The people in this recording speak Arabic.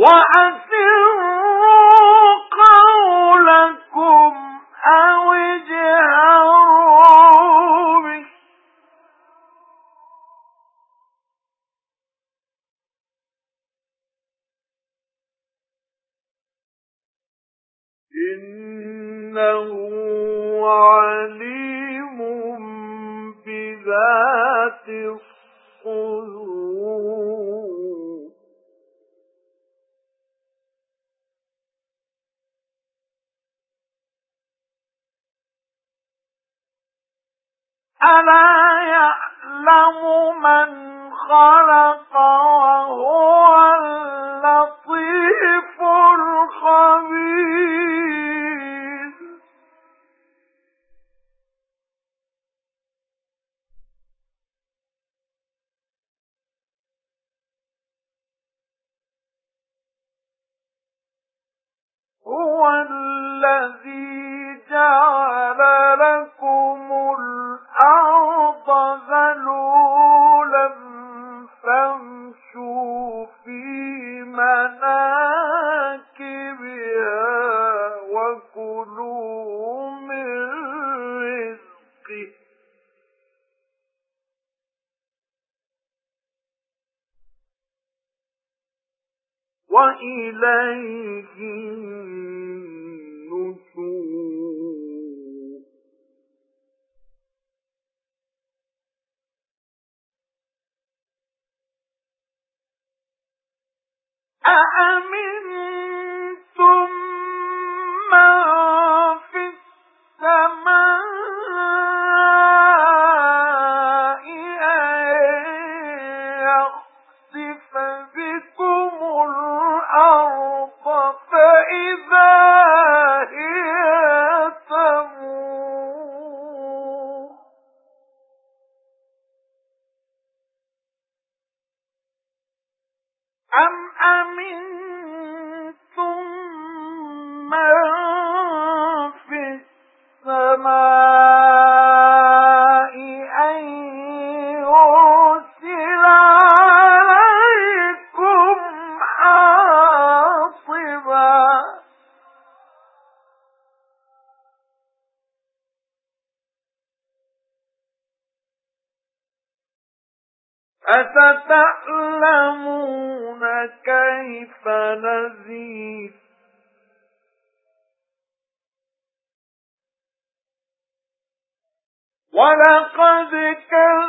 وَأَسِرُّوا قَوْلَكُمْ إِنَّهُ عَلِيمٌ بِذَاتِ الصُّدُورِ أَلَا يَعْلَمُ مَنْ خَلَقَ وَهُوَ اللَّطِيفُ الْخَبِيرُ هُوَ الَّذِي وَإِلَيْهِ النُّشُورُ. أَأَمِنتُم أَمْ أَمِنتُم مَّن فِي السَّمَاءِ أَن يُرْسِلَ عَلَيْكُمْ حَاصِبًا فَسَتَعْلَمُونَ كَيْفَ نَذِيرِ وَلَقَدْ كَذَّبَ